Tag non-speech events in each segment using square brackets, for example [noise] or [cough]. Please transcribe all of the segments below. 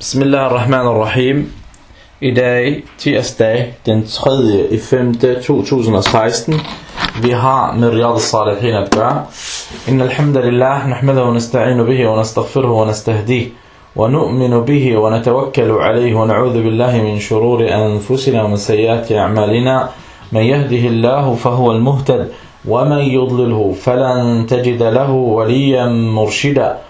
Bismillahirrahmanirrahim. I dag, tirsdag, den 3. i 5. 2016. Vi har med Riyad al-Salihin at gøre. Inna alhamdulillah, nahmadahu wa nasta'inu bihi wa nastaghfiruhu wa nastahdih. ونؤمن به ونتوكل عليه ونعوذ بالله من شرور أنفسنا ومن سيئات أعمالنا من يهده الله فهو المهتد ومن يضلله فلن تجد له وليا مرشدا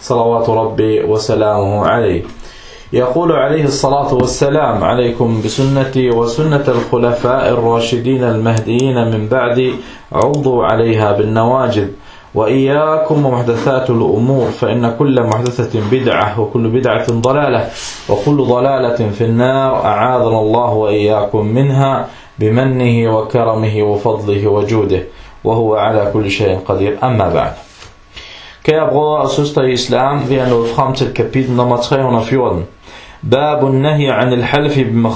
صلوات ربي وسلامه عليه. يقول عليه الصلاة والسلام عليكم بسنتي وسنة الخلفاء الراشدين المهديين من بعد عضوا عليها بالنواجذ. وإياكم ومحدثات الأمور فإن كل محدثة بدعة وكل بدعة ضلالة وكل ضلالة في النار. أعاذنا الله وإياكم منها بمنه وكرمه وفضله وجوده وهو على كل شيء قدير. أما بعد. Kære brødre og søstre i islam, vi er nået frem til kapitel nummer 314. Babun nahi an al-halfi bi.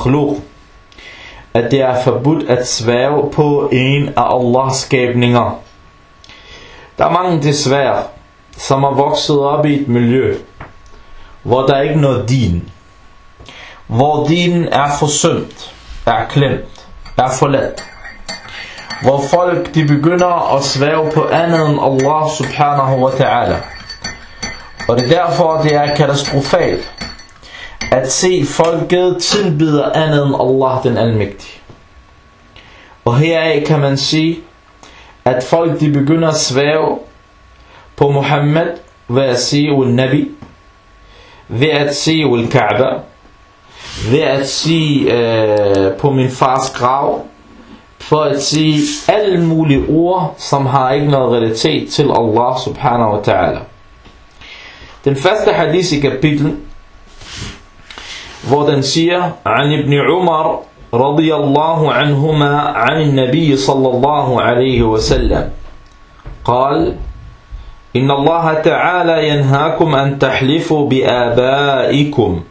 At det er forbudt at svæve på en af Allahs skabninger. Der er mange desværre, som har vokset op i et miljø, hvor der ikke er noget din. Hvor dinen er forsømt, er klemt, er forladt. Hvor folk de begynder at svæve på andet end Allah subhanahu wa ta'ala. Og det er derfor, det er katastrofalt at se folket tilbyder andet end Allah den almægtige. Og heraf kan man sige, at folk de begynder at svæve på Muhammed ved at sige ul-Nabi, ved at sige ul-Kaaba, ved at sige øh, på min fars grav, for at sige alle mulige ord, som har ikke noget realitet til Allah subhanahu wa ta'ala. Den første hadith i kapitlen, hvor den siger, An ibn Umar عنهما عن النبي صلى الله عليه وسلم قال إن الله تعالى ينهاكم أن تحلفوا بآبائكم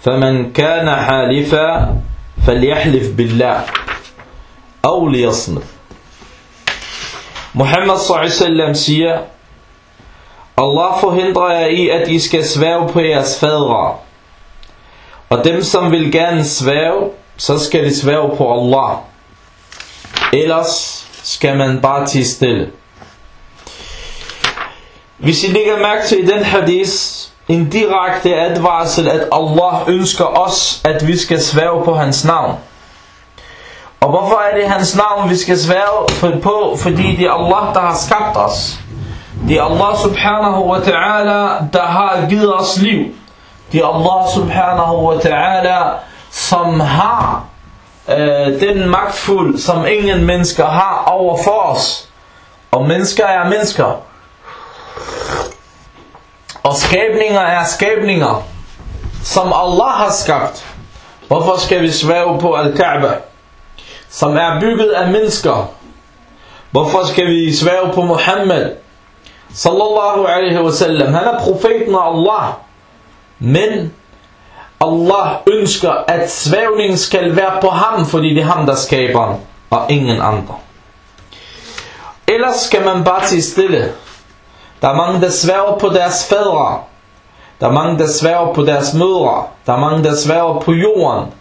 فمن كان حالفا فليحلف بالله og lirsne. Muhammad s.a.v. siger, Allah forhindrer jer i, at I skal svæve på jeres fadre. Og dem, som vil gerne svæve, så skal de svæve på Allah. Ellers skal man bare tige stille. Hvis I lægger mærke til i den hadith, en direkte advarsel, at Allah ønsker os, at vi skal svæve på hans navn. Og hvorfor er det hans navn, vi skal svære på? Fordi det er Allah, der har skabt os. Det er Allah subhanahu wa ta'ala, der har givet os liv. Det er Allah subhanahu wa ta'ala, som har øh, den magtfuld, som ingen mennesker har over for os. Og mennesker er mennesker. Og skabninger er skabninger, som Allah har skabt. Hvorfor skal vi svæve på Al-Kaaba, som er bygget af mennesker? Hvorfor skal vi svæve på Muhammed? sallallahu alaihi wasallam? Han er profeten af Allah. Men Allah ønsker, at svævningen skal være på ham, fordi det er ham, der skaber og ingen andre. Ellers skal man bare til stille. Der er mange, der sværger på deres fædre. Der er mange, der sværger på deres mødre. Der er mange, der sværger på jorden.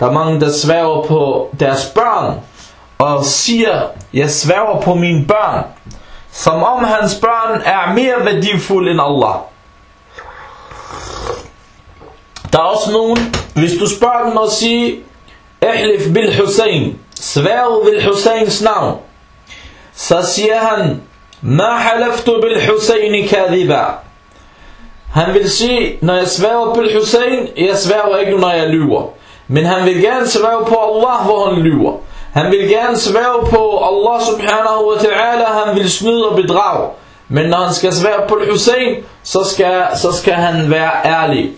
Der er mange, der sværger på deres børn. Og siger, jeg sværger på mine børn. Som om hans børn er mere værdifulde end Allah. Der er også nogen, hvis du spørger dem og siger, Ehlif bil Hussein, sværg ved Husseins navn, så siger han, Ma halaftu bil Hussein kadhiba. Han vil sige, når jeg sværger bil Hussein, jeg sværger ikke, når jeg lyver. Men han vil gerne sværge på Allah, hvor han lyver. Han vil gerne sværge på Allah subhanahu wa ta'ala, han vil snyde og bedrage. Men når han skal sværge på Hussein, så skal, så skal han være ærlig.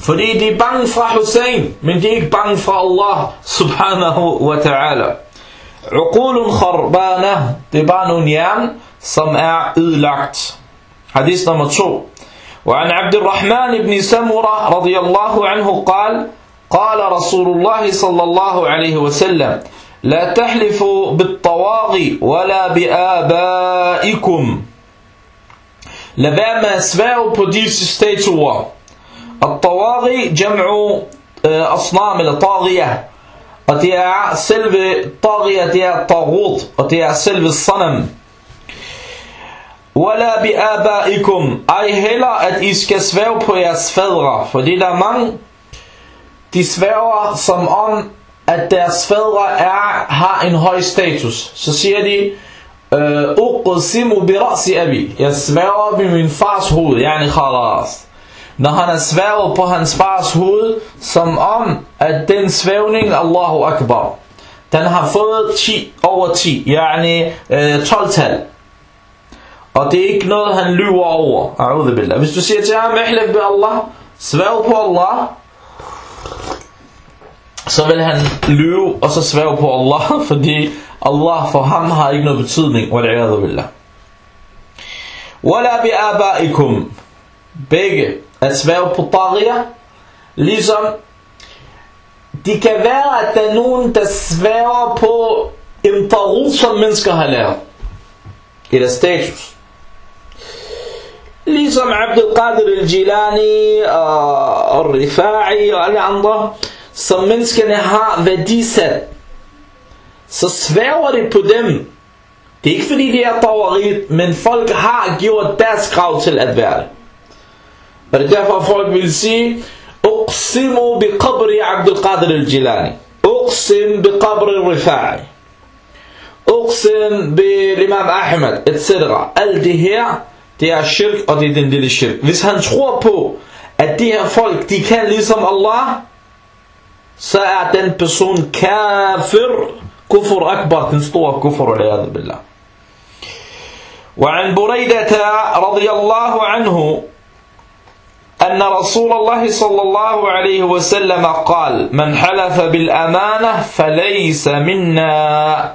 Fordi de er bange fra Hussein, men de er ikke bange fra Allah subhanahu wa ta'ala. Uqulun kharbana, det er bare nogle hjerne, som er ødelagt. Hadith nummer 2. وعن عبد الرحمن بن سمرة رضي الله عنه قال قال رسول الله صلى الله عليه وسلم لا تحلفوا بالطواغي ولا بآبائكم. لبا ما اسفعوا بديس ستيتوا الطواغي جمع آه، أصنام الطاغية وتيع سلب الطاغية تيع الطاغوت وتيع سلب الصنم. ولا بآبائكم. أي هلا أت إسكسفعوا بياس فدرة فدي مان de sværger som om at deres fædre er, har en høj status. Så siger de øh, uqsimu bi ra'si abi. Jeg sværger ved min fars hoved yani khalas. Når han er sværget på hans fars hoved som om at den svævning Allahu Akbar. Den har fået 10 over 10 yani øh, 12 tal. Og det er ikke noget han lyver over. Hvis du siger til ham ihlif bi Allah sværg på Allah så vil han lyve og så svæve på Allah [laughs] fordi Allah for ham har ikke noget betydning. Wal'iyadu billah wala bi abaikum begge at svæve på taghiya. Ligesom det kan være at der er nogen der svæver på en taghut som mennesker har lært. eller status. Ligesom Abdul Qadir al-Jilani øh, og Rifa'i og alle andre som menneskene har værdisat så sværger det på dem. Det er ikke fordi det er dårligt men folk har gjort deres krav til at være det. Og det er derfor folk vil sige Uqsimu bi qabri Abdul Qadir al-Jilani. Uqsim bi qabri al-Rifa'i Uqsim bi Imam Ahmed etc. Alt det her det er shirk og det er den lille shirk. Hvis han tror på at de her folk de kan ligesom Allah så er den person kafir, kufur akbar, den store kufur, وعن بريدة رضي الله عنه أن رسول الله صلى الله عليه وسلم قال من حلف بالأمانة فليس منا.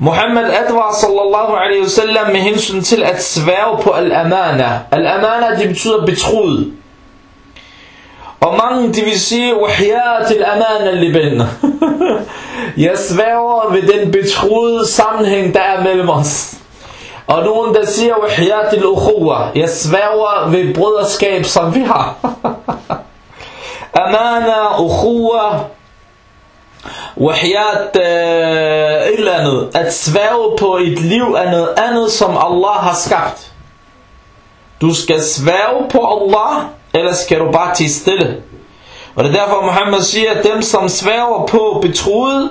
محمد أدوى صلى الله عليه وسلم من هنسون تلأت سفاو بو الأمانة. الأمانة دي بتصود بتخول. Og mange de vil sige, wahiyat al-amana liben. [laughs] Jeg sværger ved den betroede sammenhæng, der er mellem os. Og nogen der siger, wahiyat al-ukhuwa. Jeg sværger ved brøderskab, som vi har. [laughs] Amana, ukhuwa, Wahiyat øh, et eller andet. At sværge på et liv er noget andet, som Allah har skabt. Du skal sværge på Allah, eller skal du bare til stille. Og det er derfor Muhammad siger, at dem som sværger på betroet,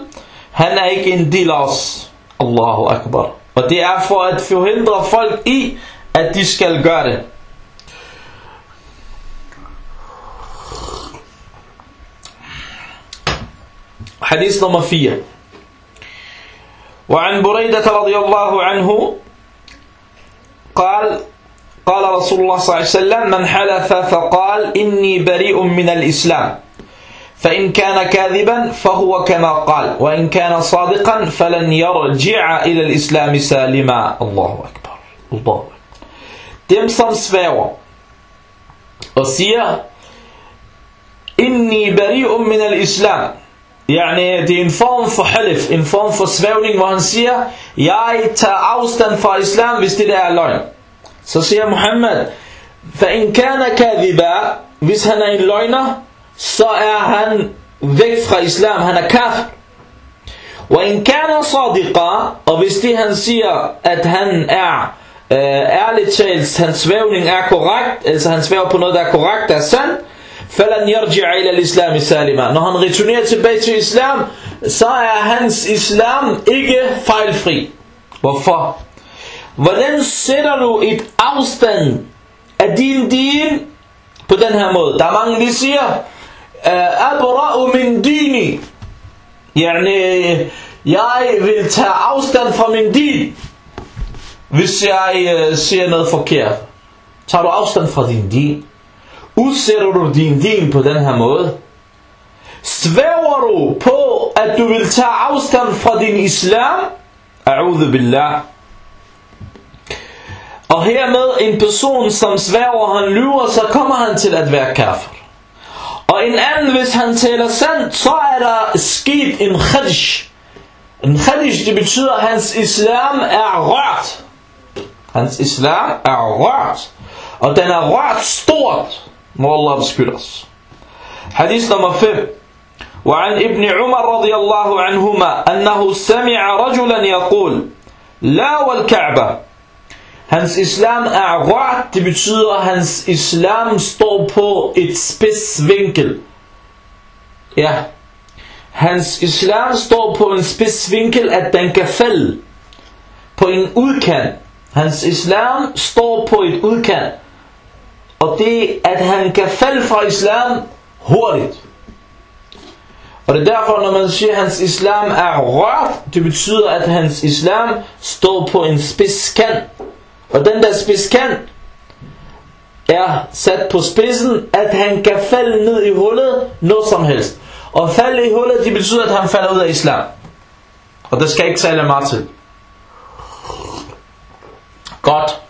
han er ikke en del af os. Allahu Akbar. Og det er for at forhindre folk i, at de skal gøre det. حديث نمبر 4 وعن بريدة رضي الله عنه قال قال رسول الله صلى الله عليه وسلم من حلف فقال إني بريء من الإسلام فإن كان كاذبا فهو كما قال وإن كان صادقا فلن يرجع إلى الإسلام سالما الله أكبر الله أكبر dem som sværger og siger inni bari'un min al-islam Yani, det er en form for halif, en form for svævning, hvor han siger, jeg tager afstand fra islam, hvis det der er løgn. Så siger Muhammad, فَإِنْ كَانَ كَذِبًا Hvis han er en løgner, så er han væk fra islam, han er kafir. وَإِنْ كَانَ صَادِقًا Og hvis det han siger, at han er øh, ærligt talt, hans svævning er korrekt, altså han svæver på noget, der er korrekt, er sandt, فَلَنْ يَرْجِعَ إِلَى الْإِسْلَامِ سَالِمًا Når han returnerer tilbage til islam, så er hans islam ikke fejlfri. Hvorfor? Hvordan sætter du et afstand af din din på den her måde? Der er mange, de siger, øh, Abra'u min dini. Yani, øh, jeg vil tage afstand fra min din, hvis jeg øh, siger noget forkert. Tager du afstand fra din din? Udsætter du din din på den her måde? Svæver du på, at du vil tage afstand fra din islam? A'udhu billah. Og hermed en person, som sværger, han lyver, så kommer han til at være kafir. Og en anden, hvis han taler sandt, så er der sket en khadish. En khadish, det betyder, at hans islam er rørt. Hans islam er rørt. Og den er rørt stort. Må Allah beskytte os. Hadith nummer 5. وعن ابن عمر رضي الله عنهما أنه سمع رجلا يقول لا والكعبة Hans islam er rørt, det betyder, at hans islam står på et spids vinkel. Ja. Hans islam står på en spids vinkel, at den kan falde. På en udkant. Hans islam står på et udkant. Og det at han kan falde fra islam hurtigt. Og det er derfor, når man siger, at hans islam er rørt, det betyder, at hans islam står på en spidskant. Og den der spidskant er sat på spidsen, at han kan falde ned i hullet, noget som helst. Og falde i hullet, det betyder, at han falder ud af islam. Og det skal ikke særlig meget til. Godt.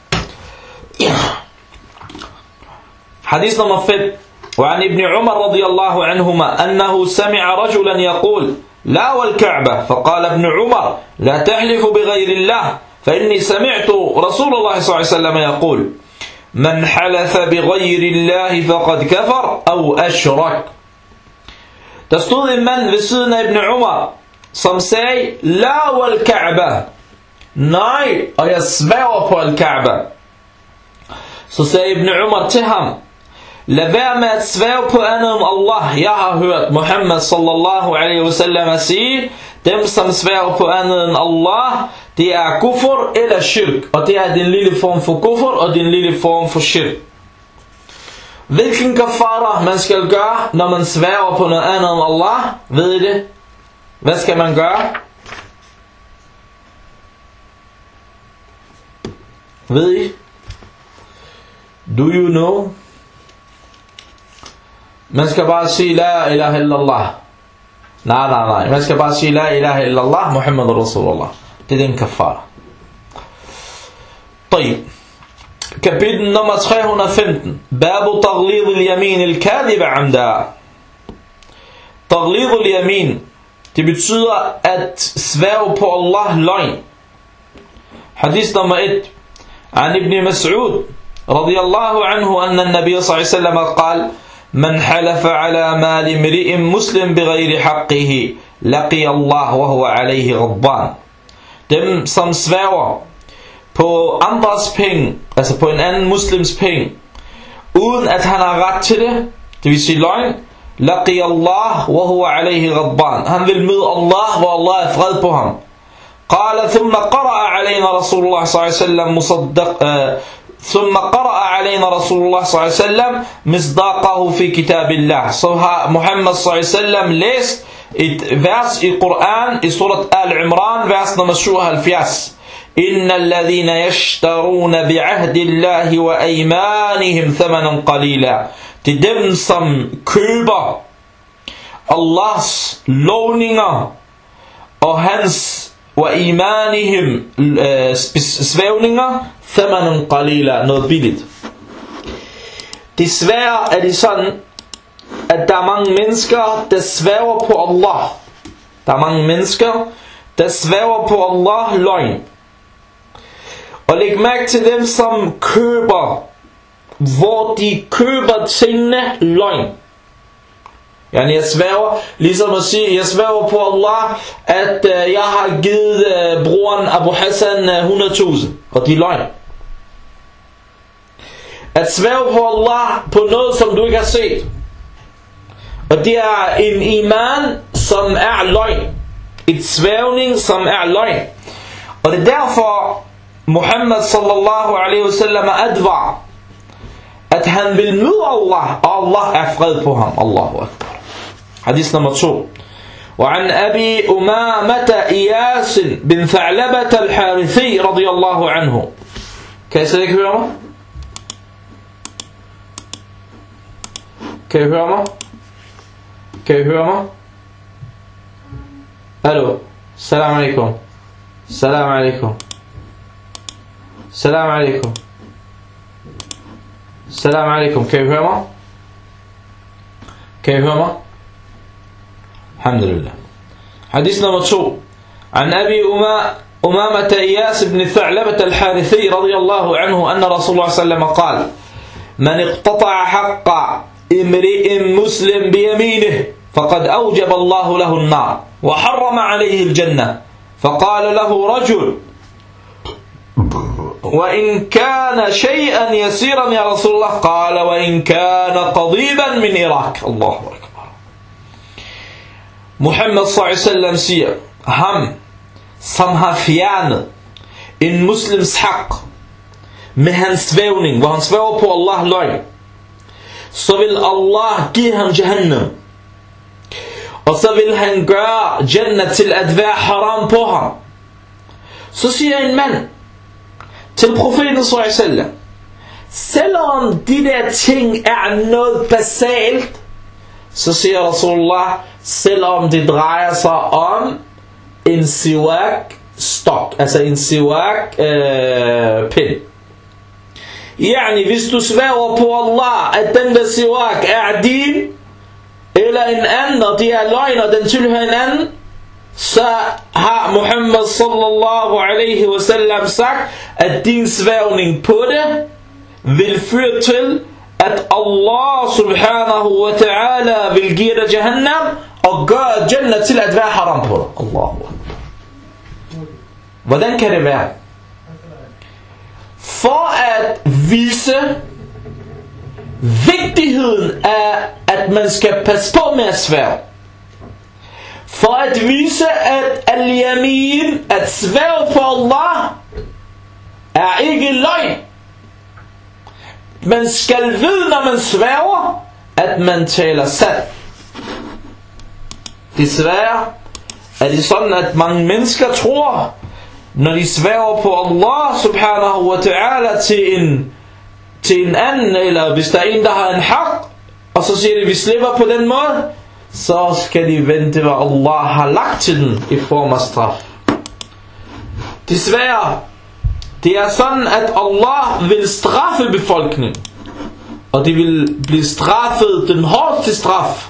Hadith nummer 5. وعن ابن عمر رضي الله عنهما أنه سمع رجلا يقول لا والكعبة فقال ابن عمر لا تحلف بغير الله فإني سمعت رسول الله صلى الله عليه وسلم يقول من حلف بغير الله فقد كفر أو أشرك تستوذن من سنة ابن عمر سمسي لا والكعبة ناي أيسبعه والكعبة سمسي ابن عمر تهم Lad være med at svære på andet om Allah. Jeg har hørt Muhammad sallallahu alaihi wasallam sige, dem som sværger på andet end Allah, det er kufur eller shirk. Og det er den lille form for kufur og den lille form for shirk. Hvilken kafara man skal gøre, når man sværger på noget andet end Allah? Ved I det? Hvad skal man gøre? Ved I? Do you know? Man skal bare sige La ilaha illallah. نعم نعم نعم مسك لا إله إلا الله محمد رسول الله تدين كفارة طيب كابيتن نمر 315 باب تغليظ اليمين الكاذبة عمدا تغليظ اليمين det أت at sværge på Allah حديث nummer 1 عن ابن مسعود رضي الله عنه أن النبي صلى الله عليه وسلم قال من حلف على مال امرئ مسلم بغير حقه لقي الله وهو عليه غضبان dem som sværger på andres penge, altså på en anden muslims penge, uden at han har ret til det, det vil sige løgn, Allah wa huwa alayhi ghadban. Han vil møde Allah, hvor Allah er fred på ham. قال ثم قرأ علينا رسول الله صلى الله عليه وسلم مصدق ثم قرأ علينا رسول الله صلى الله عليه وسلم مصداقه في كتاب الله. Har Muhammad صلى الله عليه وسلم læst et vers i Koran i surat Al-Imran vers nummer 77 إن الذين يشترون بعهد الله وأيمانهم ثمنا قليلا. Er dem som køber Allahs lovninger og hans وإيمانهم svævninger Thamanun qalila, noget billigt. Desværre er det sådan, at der er mange mennesker, der svæver på Allah. Der er mange mennesker, der svæver på Allah løgn. Og læg mærke til dem, som køber, hvor de køber tingene løgn. Yani jeg svæver, ligesom at sige, jeg svæver på Allah, at øh, jeg har givet øh, broren Abu Hassan øh, 100.000, og de løgn. At sværge på Allah på noget, som du ikke har set. Og det er en iman, som er løgn. Et sværgning, som er løgn. Og det er derfor, Muhammad sallallahu alaihi wasallam advar, at han vil møde Allah, og Allah er fred på ham. Allahu akbar. حديث نمبر 2 وعن أبي أمامة إياس بن ثعلبة الحارثي رضي الله عنه كيف ذلك Kan I høre mig? Kan I høre mig? Hallo? Salam alaikum. Salam alaikum. Salam alaikum. Salam alaikum. Kan I høre mig? Kan I høre mig? Alhamdulillah. حديث نمبر 2 عن أبي أما أمامة إياس بن ثعلبة الحارثي رضي الله عنه أن رسول الله صلى الله عليه وسلم قال من اقتطع حق امرئ مسلم بيمينه فقد أوجب الله له النار وحرم عليه الجنة. فقال له رجل وإن كان شيئا يسيرا يا رسول الله. قال وإن كان قضيبا من إراك الله أكبر. Muhammad sallam siger, ham som har fjernet en muslims haq med hans svævning, hvor han svæver Allah løgn, så vil Allah give ham Jahannam. Og så vil han gøre Jannah til at være haram på ham. Så siger en mand til profeten sallam, selvom de der ting er noget basalt, så siger Rasulullah, selvom det drejer sig om en siwak stok, altså en siwak øh, pind. Yani, hvis du svæver på Allah, at den der siwak er din, eller en anden, og det er løgn, og den tilhører en anden, så har Muhammad sallallahu alaihi wasallam sagt, at din svævning på det vil føre til, at Allah subhanahu wa ta'ala vil give dig Jahannam, og gøre Jannah til at være haram på dig. Allahu Hvordan kan det være? For at vise vigtigheden af, at man skal passe på med at svære. For at vise, at al-yamin, at svære på Allah, er ikke løgn. Man skal vide, når man sværger, at man taler sandt. Desværre er det sådan, at mange mennesker tror, når de sværger på Allah subhanahu wa ta'ala til en, til en anden, eller hvis der er en, der har en haq, og så siger de, vi slipper på den måde, så skal de vente, hvad Allah har lagt til den i form af straf. Desværre, det er sådan, at Allah vil straffe befolkningen, og de vil blive straffet den hårdeste straf,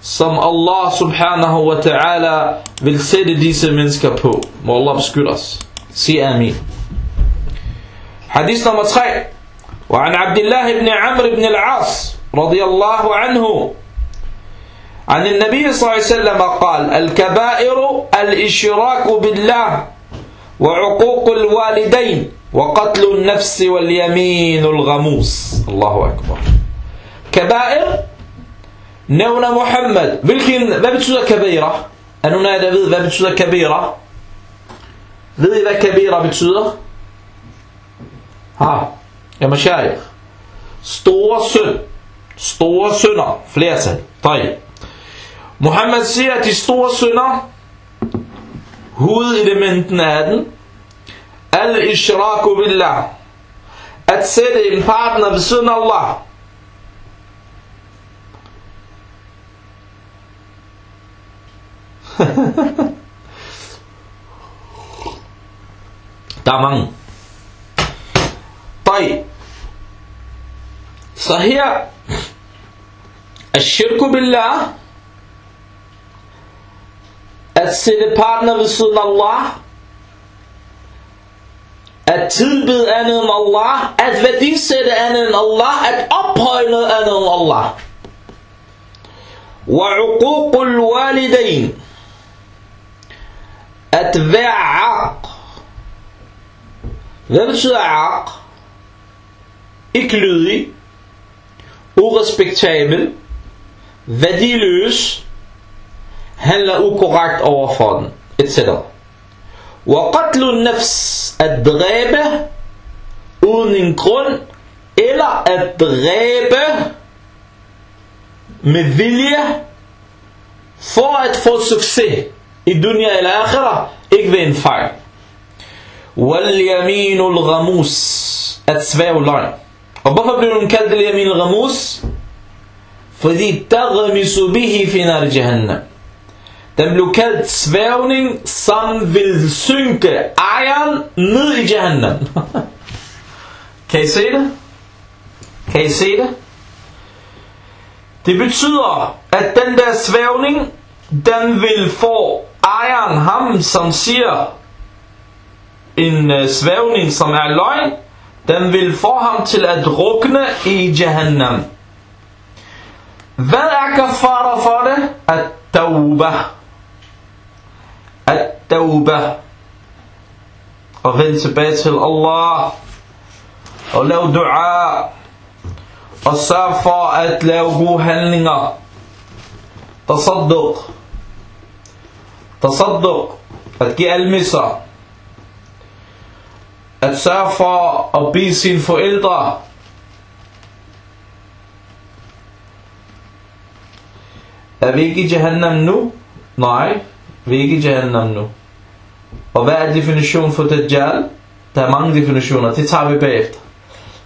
som Allah subhanahu wa ta'ala vil sætte disse mennesker på. Må Allah beskytte os. Sig amin. Hadith nummer 3. وعن عبد الله بن عمرو بن العاص رضي الله عنه عن النبي صلى الله عليه وسلم قال الكبائر الإشراك بالله وعقوق الوالدين وقتل النفس واليمين الغموس الله أكبر كبائر nævner Muhammad. Hvilken, hvad betyder kabira? Er nogen af jer, der ved, hvad betyder kabira? Ved I, hvad kabira betyder? Ha, ja, mashayikh. Store synd. Store synder. Flertal. Tøj. Muhammad siger, at de store synder, hovedelementen af den, al-ishraku billah, at sætte en partner ved siden af Allah, Er mange. طيب. Her Ashirku billah at partner ved siden af Allah at tilbede andet end Allah at værdisætte andet end Allah at ophøje noget andet end Allah وعقوق الوالدين at være aq. Hvad betyder aq? Ikke lydig, urespektabel, værdiløs, handler ukorrekt over for den, etc. وقتل النفس at dræbe uden en grund, eller at dræbe med vilje for at få succes الدنيا الآخرة ik ben fire واليمين الغموس أتسباع واللعن أضاف ابن المكاد اليمين الغموس فذي تغمس به في نار جهنم Den blev kaldt sværvning, som vil synke ejeren ned i Jahannam. kan I se det? Kan I se det? Det betyder, at den der sværvning, den vil få ejeren, ham som siger en uh, svævning, som er løgn, den vil få ham til at drukne i Jahannam. Hvad er kafara for det? At tauba. At tauba. Og vend tilbage til Allah. Og lav dua. Og sørg for at lave gode handlinger. Tasadduq. Tasadduq. At give almisser. At sørge for at bede sine forældre. Er vi ikke i Jahannam nu? Nej, vi er ikke i Jahannam nu. Og hvad er definitionen for Dajjal? Der er mange definitioner, det tager vi bagefter.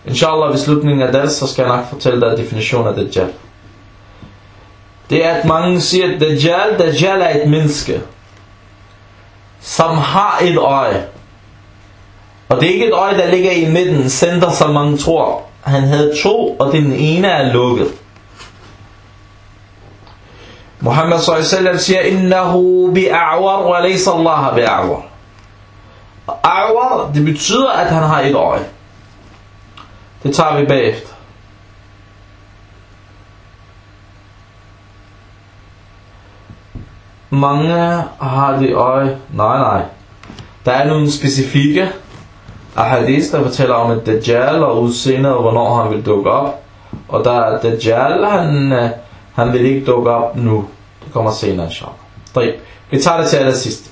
Inshallah, ved slutningen af det, så skal jeg nok fortælle dig definitionen af Dajjal. Det er, at mange siger, at Dajjal, Dajjal er et menneske, som har et øje. Og det er ikke et øje, der ligger i midten, center, som mange tror. Han havde to, og den ene er lukket. Muhammad s.a.v. siger, Innahu bi'a'war, wa laysa Allah bi'a'war. A'war, det betyder, at han har et øje. Det tager vi bagefter. Mange har det øje. Nej, nej. Der er nogle specifikke ahadis, der fortæller om et Dajjal og udseendet, og hvornår han vil dukke op. Og der er Dajjal, han, han vil ikke dukke op nu. Det kommer senere, inshallah. طيب. Vi tager det til allersidst.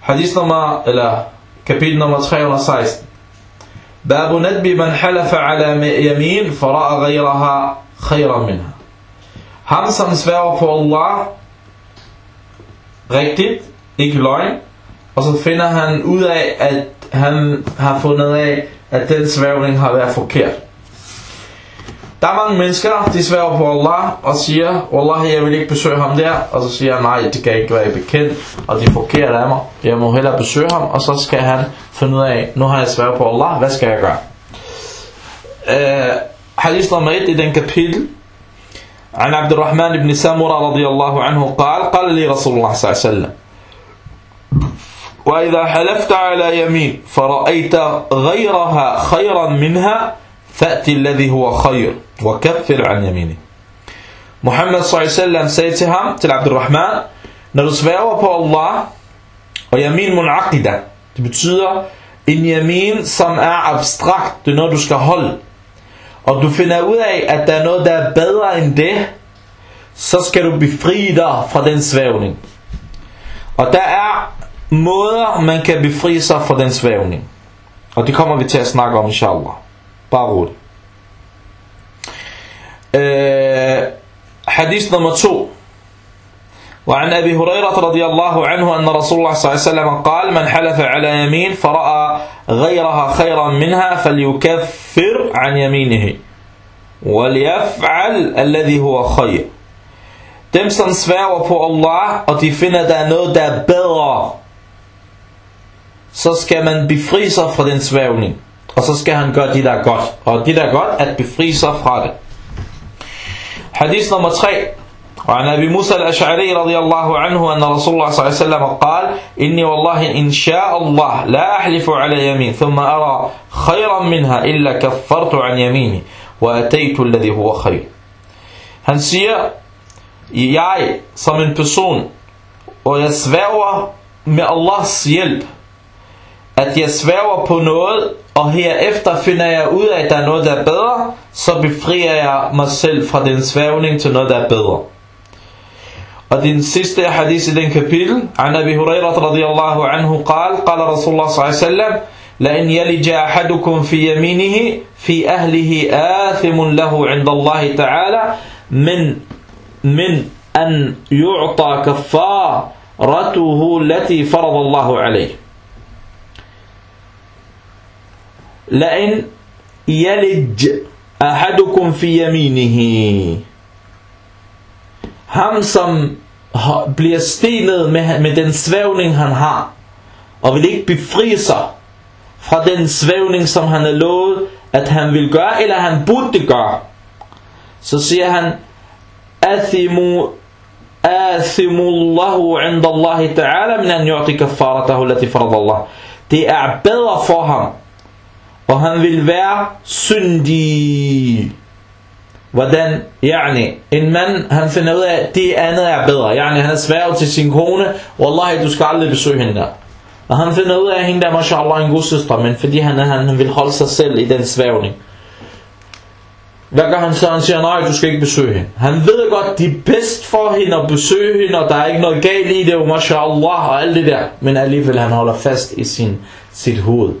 Hadis nummer, eller kapitel nummer 316. باب ندب من حلف على يمين فرأى غيرها خيرا منها Ham som sværger på Allah rigtigt, ikke løgn, og så finder han ud af, at han har fundet af, at den sværgning har været forkert. Der er mange mennesker, de sværger på Allah og siger, Wallahi, jeg vil ikke besøge ham der. Og så siger han, nej, det kan ikke være bekendt, og det er forkert af mig. Jeg må hellere besøge ham, og så skal han finde ud af, nu har jeg sværget på Allah, hvad skal jeg gøre? Øh, uh, hadith nummer 1 i den kapitel. عن عبد الرحمن بن سامورة رضي الله عنه قال قال لي رسول الله صلى الله عليه وسلم وإذا حلفت على يمين فرأيت غيرها خيرا منها فأتي الذي هو خير وكفر عن يمينه محمد صلى الله عليه وسلم سيتها تل عبد الرحمن نرس نرسف يوفى الله ويمين منعقدة تبتصير إن يمين صنع abstract du er og du finder ud af, at der er noget, der er bedre end det, så skal du befri dig fra den svævning. Og der er måder, man kan befri sig fra den svævning. Og det kommer vi til at snakke om, inshallah. Bare roligt. Øh, hadith nummer 2 وعن أبي هريرة رضي الله عنه أن رسول الله صلى الله عليه وسلم قال من حلف على يمين فرأى غيرها خيرا منها فليكفر عن يمينه وليفعل الذي هو خير Dem som sværger på Allah, og de finder, der er noget, der er bedre, så skal man befri sig fra den sværgning. Og så skal han gøre det, der er godt. Og det, der er godt, at befri sig fra det. Hadith nummer 3. وعن أبي موسى الأشعري رضي الله عنه أن رسول الله صلى الله عليه وسلم قال إني والله إن شاء الله لا أحلف على يمين ثم أرى خيرا منها إلا كفرت عن يميني وأتيت الذي هو خير Han siger, jeg som en person, og jeg sværger med Allahs hjælp, at jeg sværger på noget, og herefter finder jeg ud af, at der er noget, der er bedre, så befrier jeg mig selv fra den sværgning til noget, der er bedre. Og den sidste hadith i عن أبي هريرة رضي الله عنه قال قال رسول الله صلى الله عليه وسلم لأن يلج أحدكم في يمينه في أهله آثم له عند الله تعالى من من أن يعطى كفارته التي فرض الله عليه. لأن يلج أحدكم في يمينه ham som har- bliver stenet med, med den svævning han har, og vil ikke befri sig fra den svævning som han er lovet, at han vil gøre, eller han burde gøre, så siger han, Athimu آثم الله عند الله تعالى من أن يعطي كفارته التي فرض الله Det er bedre for ham Og han vil være syndig Hvordan Yani En mand han finder ud af at Det andet er bedre Yani han er svær til sin kone Wallahi du skal aldrig besøge hende der Og han finder ud af at hende der mashallah en god søster Men fordi han, han, vil holde sig selv i den svævning hvad gør han så? Han siger, nej, du skal ikke besøge hende. Han ved godt, det er bedst for hende at besøge hende, og der er ikke noget galt i det, og mashallah, og alt det der. Men alligevel, han holder fast i sin, sit hoved.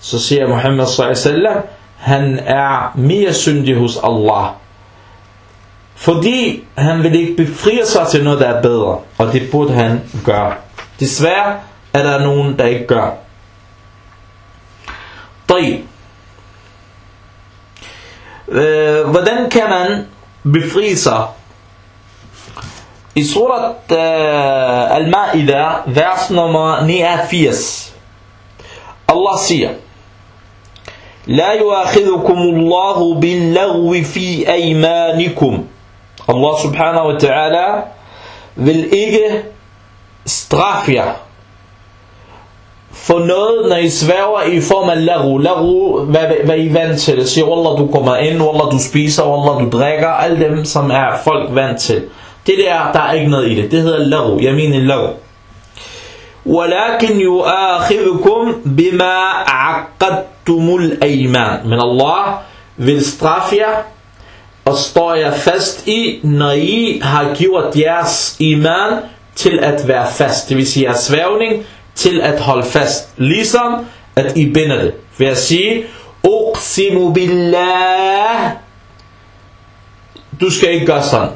Så siger Muhammad sallallahu han er mere syndig hos Allah. Fordi han vil ikke befrie sig til noget, der er bedre. Og det burde han gøre. Desværre er der nogen, der ikke gør. 3. Øh, hvordan kan man befri sig? I surat øh, Al-Ma'idah, vers nummer 89, Allah siger, لا يؤاخذكم الله باللغو في أيمانكم Allah subhanahu wa ta'ala vil ikke straffe jer for noget, når I sværger i form af lagu. Lagu, hvad, hvad I er vant til. Siger, Wallah, du kommer ind, Wallah, du spiser, Wallah, du drikker. Alle dem, som er folk vant til. Det der, der er ikke noget i det. Det hedder lagu. Jeg mener lagu. ولكن يؤاخذكم بما عقدتم tumul iman. Men Allah vil straffe jer og står jeg fast i, når I har gjort jeres iman til at være fast. Det vil sige jeres svævning til at holde fast. Ligesom at I binder det. Ved at sige, Uqsimu billah. Du skal ikke gøre sådan.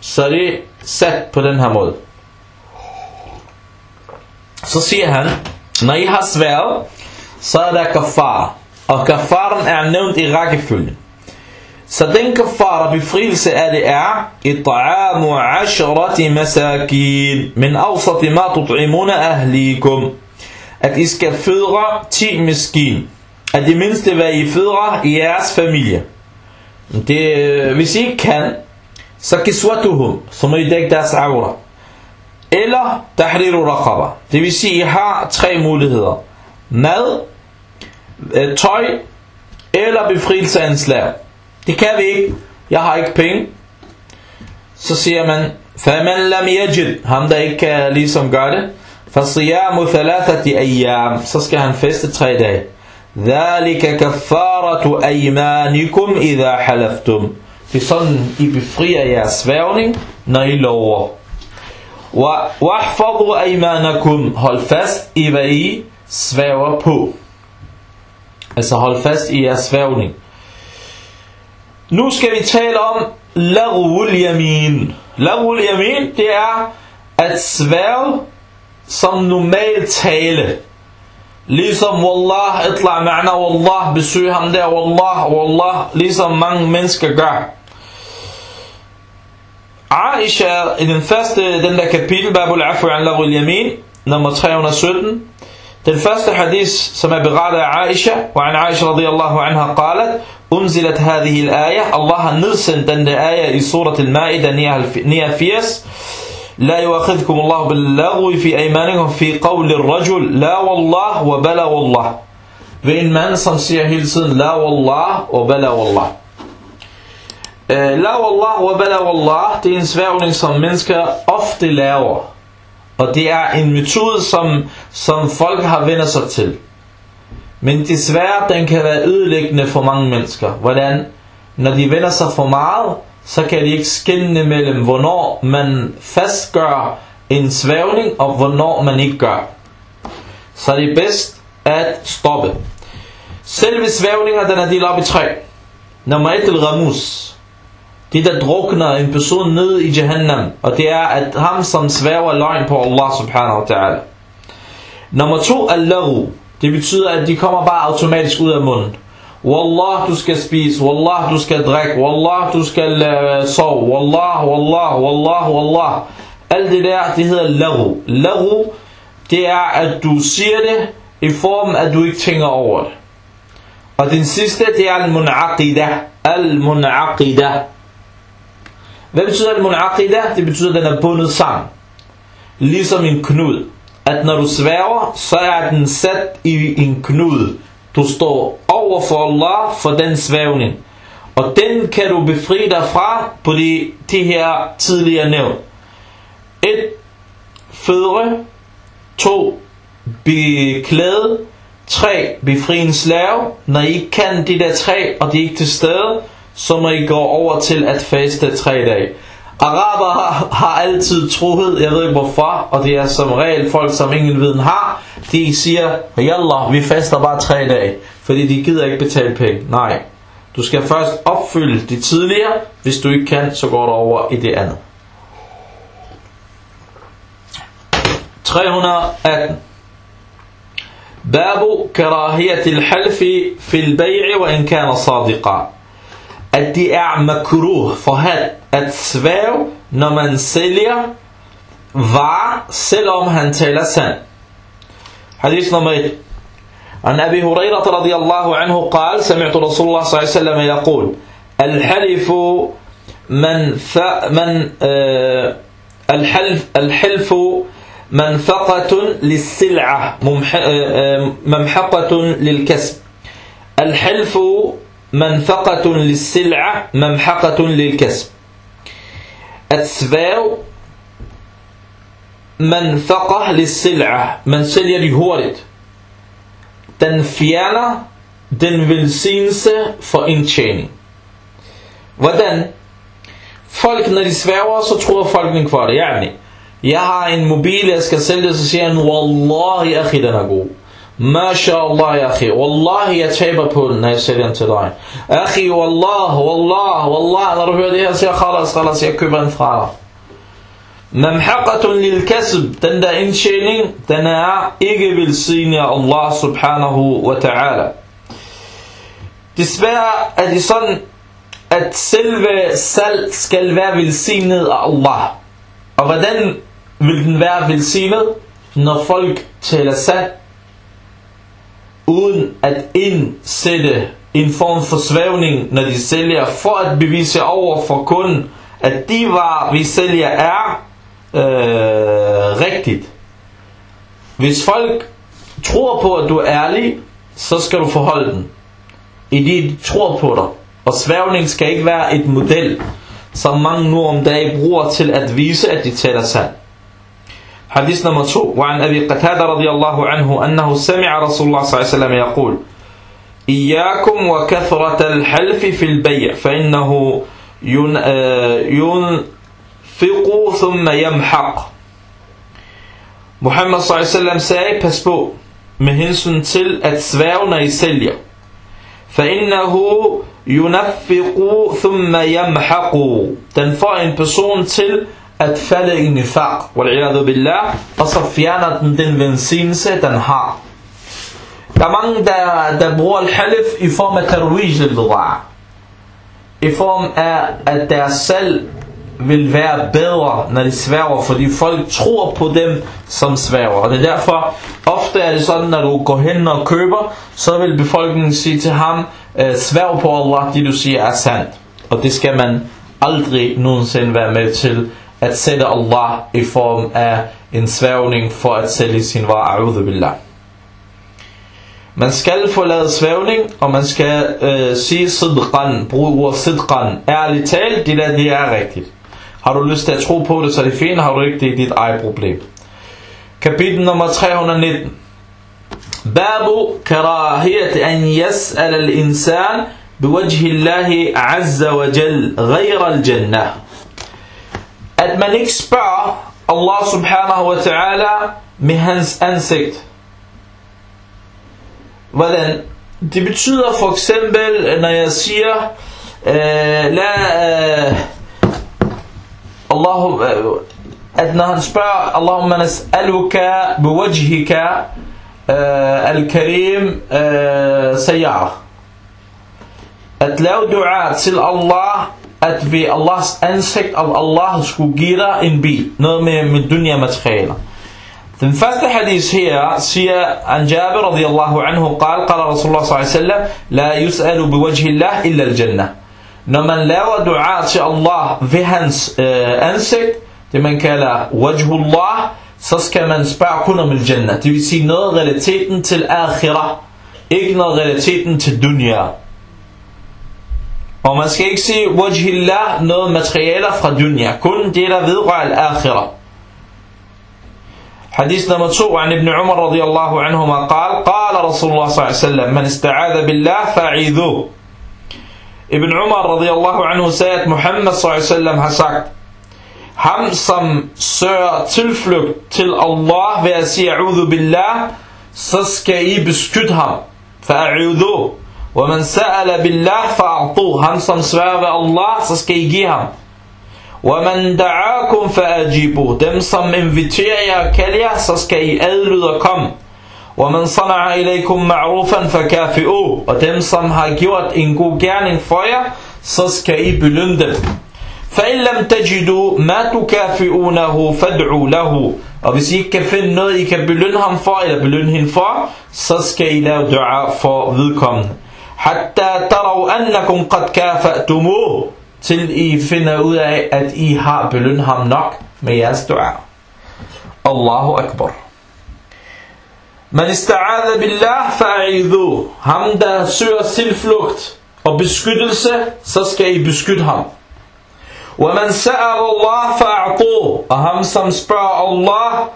Så det er sat på den her måde. Så siger han, når I har sværet, så er der kafar. Og kafaren er nævnt i rækkefølge. Så den kafara befrielse af det er It'amu ashrati masakin Min awsati ma tut'imuna ahlikum. At I skal fødre 10 miskin. At det mindste hvad I fødre i jeres familie. Det, Hvis I ikke kan Så kiswatuhum Så må I dække deres aura Eller tahriru raqaba. Det vil sige I har tre muligheder Mad Tøj Eller befrielse af en slav det kan vi ikke. Jeg har ikke penge. Så siger man, فَمَنْ لَمْ يَجِدْ Ham der ikke kan ligesom gøre det. فَصِيَامُ ثَلَاثَةِ أَيَّامِ Så skal han feste tre dage. ذَلِكَ كَفَّارَةُ أَيْمَانِكُمْ إِذَا حَلَفْتُمْ Det er sådan, I befrier jeres sværgning, når I lover. وَاحْفَظُوا أَيْمَانَكُمْ Hold fast i, hvad I svæver på. Altså hold fast i jeres sværgning. Nu skal vi tale om Lagul Yamin. Lagul Yamin, det er at sværge som normal tale. Ligesom Wallah, itla ma'na Wallah, besøg ham der, Wallah, Wallah, ligesom mange mennesker gør. Aisha, i den første, den der kapitel, Babul Afu an Lagul Yamin, nummer 317, den første hadith, som er berettet af Aisha, og an Aisha radiyallahu anha qalat, unzilat hadhihi al-aya, Allah har nedsendt den der aya i surat al-Ma'idah 89, لا يؤاخذكم الله باللغو في أيمانكم في قول الرجل لا والله وبلا والله ved en mand, som siger hele tiden La wallah og bala wallah. La wallah og bala wallah, det er en sværgning, som mennesker ofte laver. Og det er en metode, som, som folk har vendt sig til. Men desværre, den kan være ødelæggende for mange mennesker. Hvordan? Når de vender sig for meget, så kan de ikke skelne mellem, hvornår man fastgør en svævning, og hvornår man ikke gør. Så det er bedst at stoppe. Selve svævninger, den er delt op i tre. Nummer et, el-ramus. Det der drukner en person ned i Jahannam. Og det er at ham som svæver løgn på Allah subhanahu wa ta'ala. Nummer to, al-lagu. Det betyder at de kommer bare automatisk ud af munden. Wallah, du skal spise. Wallah, du skal drikke. Wallah, du skal uh, sove. Wallah, wallah, wallah, wallah. Alt det der, det hedder lagu. Lagu, det er, at du siger det i form, at du ikke tænker over det. Og den sidste, det er al-mun'aqida. Al-mun'aqida. Hvad betyder al-mun'aqida? Det betyder, at den er bundet sammen. Ligesom en knud. At når du sværger, så er den sat i en knud. Du står over for Allah for den svævning. Og den kan du befri dig fra på de, de her tidligere nævn. 1. Fødre 2. Beklæde 3. Befri en slave. Når I ikke kan de der tre, og de er ikke til stede, så må I gå over til at faste tre dage. Araber har, altid troet, jeg ved ikke hvorfor, og det er som regel folk, som ingen viden har, de siger, Yallah, vi faster bare tre dage, fordi de gider ikke betale penge. Nej, du skal først opfylde de tidligere, hvis du ikke kan, så går du over i det andet. 318 Babu karahiyat al-halfi fil bay'i wa in kana sadiqa at det er makruh for hat at svæve, når man sælger varer, selvom han taler sand. Hadith nummer 1. عن أبي هريرة رضي الله عنه قال سمعت رسول الله صلى الله عليه وسلم يقول الحلف من ف من الحلف الحلف منفقة للسلعة ممحقة للكسب الحلف منفقة للسلعة ممحقة للكسب السفاو منفقة للسلعة من sælger de hurtigt den fjerner den velsignelse for indtjening hvordan folk når de sværger så tror folk ikke for det yani. jeg har en mobil jeg skal sælge så siger han wallahi akhi den er god MashaAllah, ya akhi. Wallahi, jeg taber på den, når jeg sælger den til dig. Akhi, wallah, wallah, wallah. Når du hører det her, siger khalas, khalas, jeg køber den fra dig. Mamhaqatun lil kasb, den der indtjening, den er ikke velsignet af Allah subhanahu wa ta'ala. Desværre er det sådan, at selve salg skal være velsignet af Allah. Og hvordan vil den være velsignet? Når folk taler sandt, uden at indsætte en form for svævning, når de sælger, for at bevise over for kunden, at de varer, vi sælger, er øh, rigtigt. Hvis folk tror på, at du er ærlig, så skal du forholde den. I det, de tror på dig. Og svævning skal ikke være et model, som mange nu om dagen bruger til at vise, at de taler sandt. حديث نمبر 2 وعن أبي قتادة رضي الله عنه أنه سمع رسول الله صلى الله عليه وسلم يقول إياكم وكثرة الحلف في البيع فإنه ينفق ثم يمحق Muhammad s.a.v. sagde, pas på med hensyn til at sværge, når I. فَإِنَّهُ يُنَفِّقُ ثُمَّ يَمْحَقُ får en person til at falde i nifaq, wal'iyadu billah, og så fjerner den den velsignelse, den har. Der er mange, der, der bruger al-halif i form af tarwij al I form af, at deres salg vil være bedre, når de sværger, fordi folk tror på dem, som sværger. Og det er derfor, ofte er det sådan, når du går hen og køber, så vil befolkningen sige til ham, sværg på Allah, det du siger er sandt. Og det skal man aldrig nogensinde være med til at sætte Allah i form af en svævning for at sælge sin varer. A'udhu billah. Man skal forlade svævning, og man skal øh, sige sidqan, bruge ordet sidqan. Ærligt talt, det der, det er rigtigt. Har du lyst til at tro på det, så er det fint. Har du ikke, det er dit eget problem. Kapitel nummer 319. باب كراهية أن يسأل الإنسان بوجه الله عز وجل غير الجنة At man ikke spørger Allah subhanahu wa ta'ala med hans ansigt. Hvordan? Det betyder for eksempel, når jeg siger, øh, la, øh, Allah, øh, at når han spørger, Allahumma nas'aluka biwajhika øh, al-karim øh, sayyara. at lave dua til Allah, at ved Allahs ansigt, at Allah skulle give dig en bil. Noget med, med dunya materialer. Den første hadith her siger an Jabir radiyallahu anhu قال قال صلى الله عليه وسلم لا يسأل بوجه الله إلا الجنة Når man laver dua til Allah ved hans øh, ansigt, det man kalder wajhullah, så skal man spørge kun om al-jannah. Det vil sige noget realiteten til akhirah, ikke noget realiteten til dunya. Og man skal ikke sige wajhillah, noget materialer fra dunya, kun det der vedrører al-akhirah. حديث نمبر 2 عن ابن عمر رضي الله عنهما قال قال رسول الله صلى الله عليه وسلم من استعاذ بالله فاعيذوه Ibn Umar radiyallahu anhu sagde, at Muhammad sallallahu har sagt, ham som søger tilflugt til Allah ved at sige, a'udhu billah, så skal I beskytte ham. Fa'a'udhu. Man sa'ala billah fa'a'tu. Ham som svær ved Allah, så skal I give ham. Man da'akum fa'ajibu. Dem som inviterer jer og kalder jer, så skal I adlyde og komme. ومن صنع إليكم معروفا فكافئوه og dem som har gjort en god gerning for jer så skal I belønne dem فإن لم تجدوا ما تكافئونه فادعوا له og hvis I ikke kan finde noget I kan belønne ham for eller belønne hende for så skal I lave dua for vedkommende حتى تروا أنكم قد كافأتموه til I finder ud af at I har belønnet ham nok med jeres dua Allahu Akbar Man ista'adha billah fa'idhu. Ham der søger tilflugt og beskyttelse, så skal I beskytte ham. Man sa'al Allah fa'atu. Og ham som spørger Allah,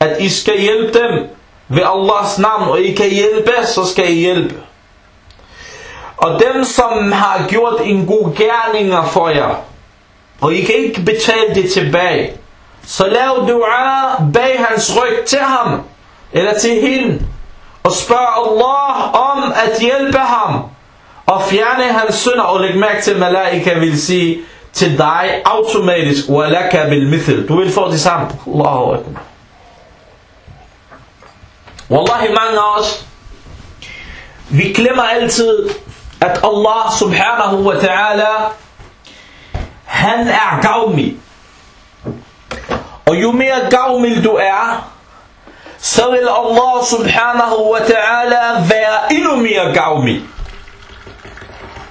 at I skal hjælpe dem ved Allahs navn, og I kan hjælpe, så skal I hjælpe. Og dem som har gjort en god gerninger for jer, og I kan ikke betale det tilbage, så lav dua bag hans ryg til ham, eller til hende og spørg Allah om at hjælpe ham og fjerne hans synder og læg mærke til malaika vil sige til dig automatisk walaka bil mithl du vil få det samme. Allahu akbar. Wallahi mange af os vi glemmer altid at Allah subhanahu wa ta'ala han er gavmild og jo mere gavmild du er så vil Allah subhanahu wa ta'ala være endnu mere gavmild.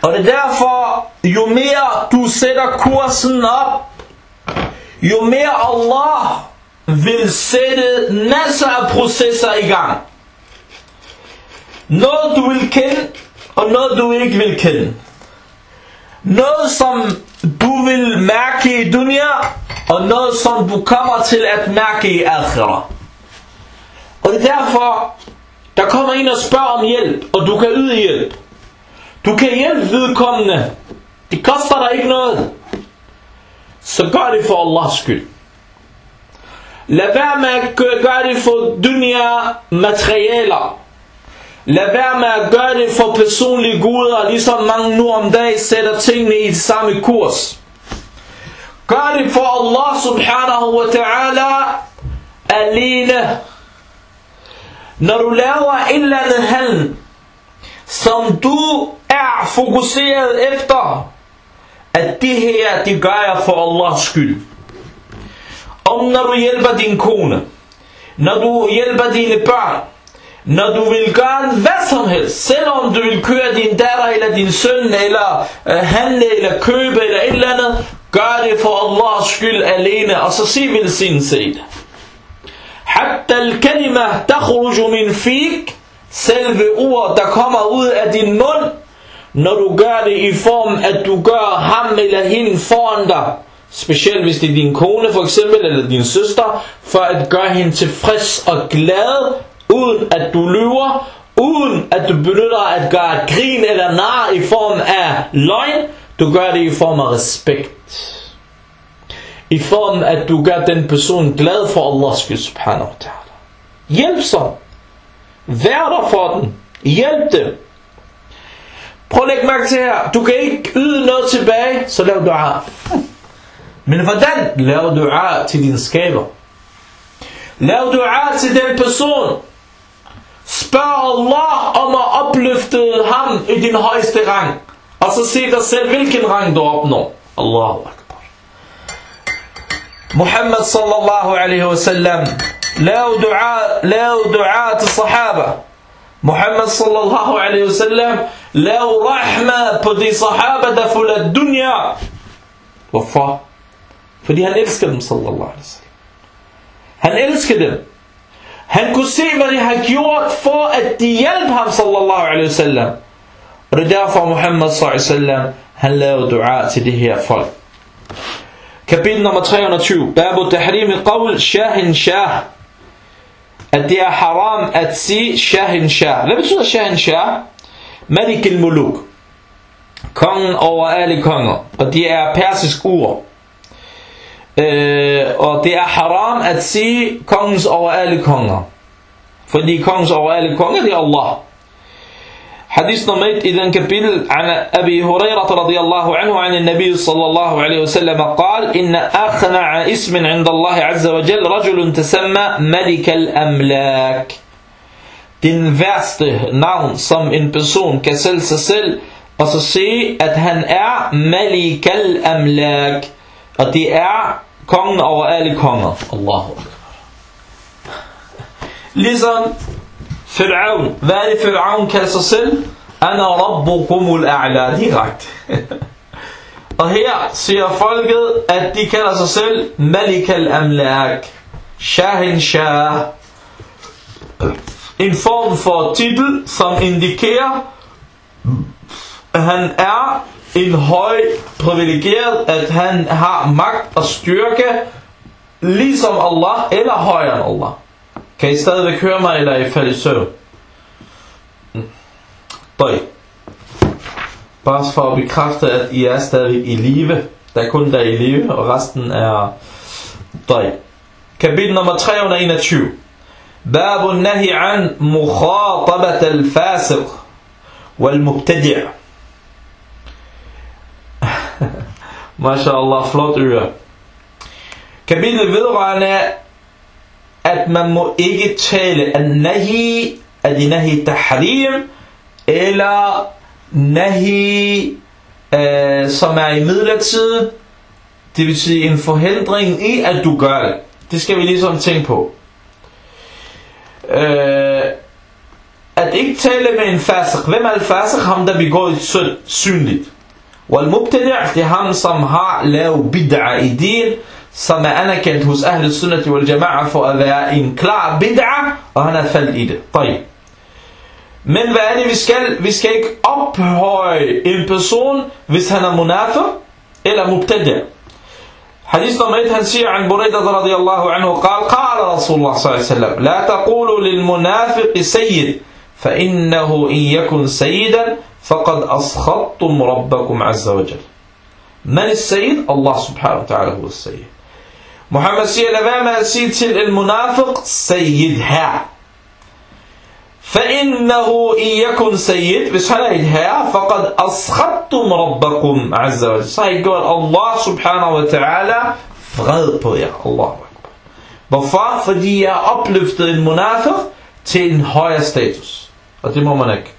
Og det er derfor, jo mere du sætter kursen op, jo mere Allah vil sætte masser af processer i gang. Noget du vil kende, og noget du ikke vil kende. Noget som du vil mærke i dunya, og noget som du kommer til at mærke i akhira. Og det er derfor, der kommer en og spørger om hjælp, og du kan yde hjælp. Du kan hjælpe vedkommende. Det koster dig ikke noget. Så gør det for Allahs skyld. Lad være med at gøre det for dunya materialer. Lad være med at gøre det for personlige guder, ligesom mange nu om dagen sætter tingene i samme kurs. Gør det for Allah subhanahu wa ta'ala alene. Når du laver en eller anden handel, som du er fokuseret efter, at det her, det gør jeg for Allahs skyld. Om når du hjælper din kone, når du hjælper dine børn, når du vil gøre hvad som helst, selvom du vil køre din datter eller din søn, eller øh, handle eller købe eller et eller andet, gør det for Allahs skyld alene, og så sig velsignelse i det. Hatta al-kalima takhruju min fik, selve ord, der kommer ud af din mund, når du gør det i form, at du gør ham eller hende foran dig, specielt hvis det er din kone for eksempel, eller din søster, for at gøre hende tilfreds og glad, uden at du lyver, uden at du benytter at gøre grin eller nar i form af løgn, du gør det i form af respekt. I form at du gør den person glad for Allah subhanahu wa ta'ala. Hjælp så. Vær der for den. Hjælp dem. Prøv at lægge mærke til her. Du kan ikke yde noget tilbage, så lav dua. Men hvordan? Lav dua til din skaber. Lav dua til den person. Spørg Allah om at opløfte ham i din højeste rang. Og så se dig selv, hvilken rang du opnår. Allahu Akbar. Muhammad sallallahu alaihi wasallam lav dua, lav dua til sahaba. Muhammad sallallahu alaihi wasallam lav rahma på de sahaba, der fulgte dunya. Hvorfor? Fordi han elsker dem, sallallahu alaihi wasallam. Han elsker dem. Han kunne se, hvad de har gjort for, at de hjalp ham, sallallahu alaihi wasallam. Og det er derfor, Muhammad sallallahu alaihi wasallam, han lavede dua til det her folk. Kapitel nummer 320. Babu tahrim qawl shahin shah. At det er haram at sige shahin shah. Hvad betyder shahin shah? Malik al-muluk. Kongen over alle konger. Og det er persisk ur. Øh, og det er haram at sige kongens over alle konger. Fordi kongens over alle konger, det er Allah. حديث نميت إذا كبيل عن أبي هريرة رضي الله عنه عن النبي صلى الله عليه وسلم قال إن أخنع اسم عند الله عز رجل تسمى ملك الأملاك Den værste navn, som en person kan sælge sig selv, og så sige, at han er Malik al-Amlak, og det er kongen over alle konger. Allahu Akbar. Ligesom Fir'aun. Hvad er det Fir'aun kalder sig selv? Anna rabbukumul a'la. Direkte. [laughs] Og her siger folket, at de kalder sig selv Malik al-Amlak. Shahin Shah. En form for titel, som indikerer, at han er en høj privilegeret, at han har magt og styrke, ligesom Allah, eller højere end Allah. Kan I stadigvæk høre mig, eller I falder i søvn? Mm. Døj. Bare for at bekræfte, at I er stadig i live. Der er kun der i live, og resten er døj. Kapitel nummer 321. Babu nahi an mukhatabat al-fasiq wal-mubtadi' [laughs] MashaAllah, flot øre. Kapitlet vedrørende, at man må ikke tale af nahi, af de nahi tahrim, eller nahi, øh, som er i midlertid, det vil sige en forhindring i, at du gør det. Det skal vi ligesom tænke på. Øh, at ikke tale med en fasik. Hvem er al-fasik? Ham, der begår et synd synligt. Wal-mubtadi' det er ham, som har lavet bid'a i din, som er anerkendt hos Ahl Sunnati wal Jama'a for at være en klar bid'a, og han er faldet i det. طيب. Men hvad er det, vi skal? Vi skal ikke ophøje en person, hvis han er munafiq eller mubtadi'. حديث nummer 1 han siger عن بريدة رضي الله عنه قال قال رسول الله صلى الله عليه وسلم لا تقولوا للمنافق سيد فإنه إن يكن سيدا فقد أسخطتم ربكم عز وجل. من السيد؟ الله سبحانه وتعالى هو السيد. محمد سيئل هذا سيد سيد المنافق سيد ها فإنه إن يكن سيد بسهلا ها فقد أسخطتم ربكم عز وجل. صحيح يقول الله سبحانه وتعالى فغلب يا الله أكبر. بفا فدي أبلفت المنافق تل هاي ستيتوس og det må man ikke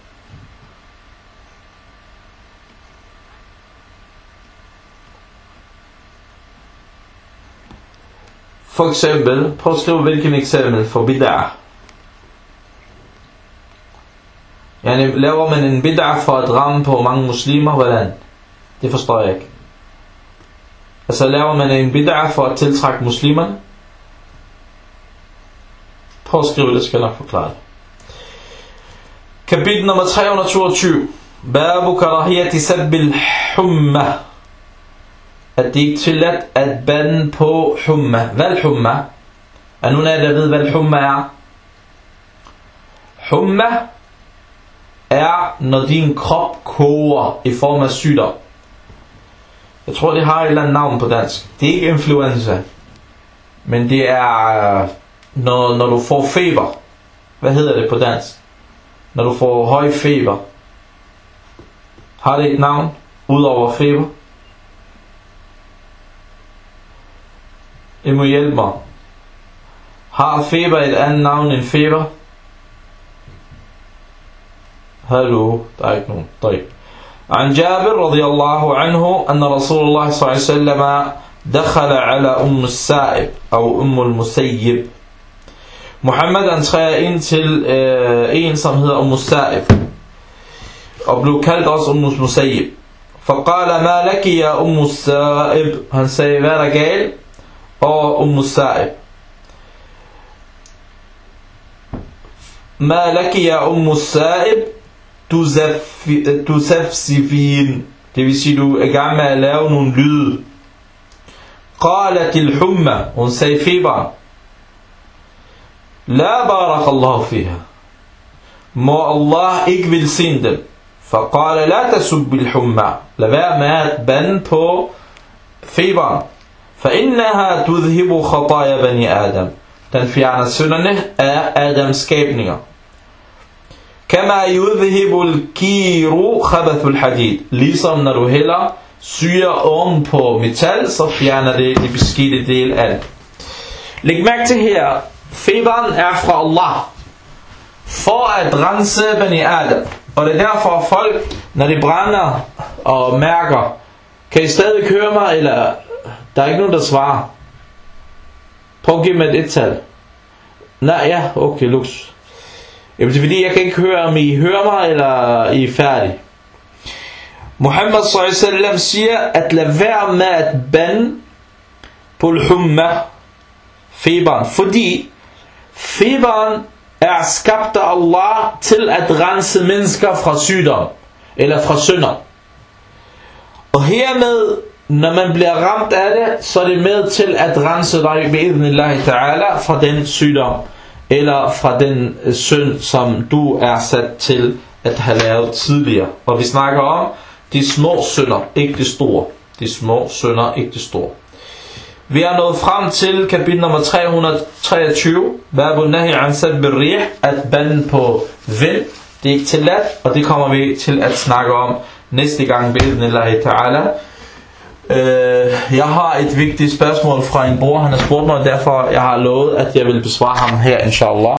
For eksempel, prøv at skrive hvilken eksempel for bid'ah. Yani, laver man en bid'ah for at ramme på mange muslimer, hvordan? Det forstår jeg ikke. Altså, laver man en bid'ah for at tiltrække muslimerne? Prøv at skrive det, skal jeg nok forklare det. Kapitel nummer 322. Babu karahiyati sabbil humma at det ikke tilladt at bande på humma. Hvad humma? Er nogen af jer, der ved, hvad humma er? Humma er, når din krop koger i form af sygdom. Jeg tror, det har et eller andet navn på dansk. Det er ikke influenza. Men det er, øh, når, når du får feber. Hvad hedder det på dansk? Når du får høj feber. Har det et navn? Udover feber? I må hjælpe mig. Har feber et andet navn end feber? Hallo, der er ikke nogen. Drik. عن جابر رضي الله عنه أن رسول الله صلى الله عليه وسلم دخل على أم السائب أو أم المسيب Muhammad han træder ind til øh, en, som hedder Umm Sa'ib, og blev kaldt også Umm Musayyib. فقال ما لك يا أم السائب Han sagde, hvad er der galt? Og Umm Sa'ib. ما لك يا أم السائب تسفسفين Det vil sige, du er i gang med at lave nogle lyde. قالت الحمى Hun sagde feberen. لا بارك الله فيها må Allah ikke velsigne dem. فقال لا تسب الحمى at bande på feberen. فإنها تذهب خطايا بني آدم den fjerner synderne af Adams skabninger. كما يذهب الكير خبث الحديد ligesom når du hælder syre oven på metal, så fjerner det de beskidte del af det. Læg mærke til her, feberen er fra Allah, for at rense Bani Adam. Og det er derfor folk, når de brænder og mærker, kan I stadig køre mig, eller der er ikke nogen, der svarer. Prøv at give mig et et-tal. Nej, ja, okay, lux. Jamen det er fordi, jeg kan ikke høre, om I hører mig, eller I er færdige. Muhammad s.a.v. siger, at lad være med at bande på humma feberen, fordi feberen er skabt af Allah til at rense mennesker fra sygdom, eller fra synder. Og hermed, når man bliver ramt af det, så er det med til at rense dig med ta'ala fra den sygdom, eller fra den øh, synd, som du er sat til at have lavet tidligere. Og vi snakker om de små synder, ikke de store. De små synder, ikke de store. Vi er nået frem til kapitel nummer 323, Babu Nahi Ansad Birrih, at banden på vind, det er ikke tilladt, og det kommer vi til at snakke om næste gang, Bidnillahi Ta'ala. Uh, jeg har et vigtigt spørgsmål fra en bror, han har spurgt mig, derfor jeg har lovet, at jeg vil besvare ham her, inshallah.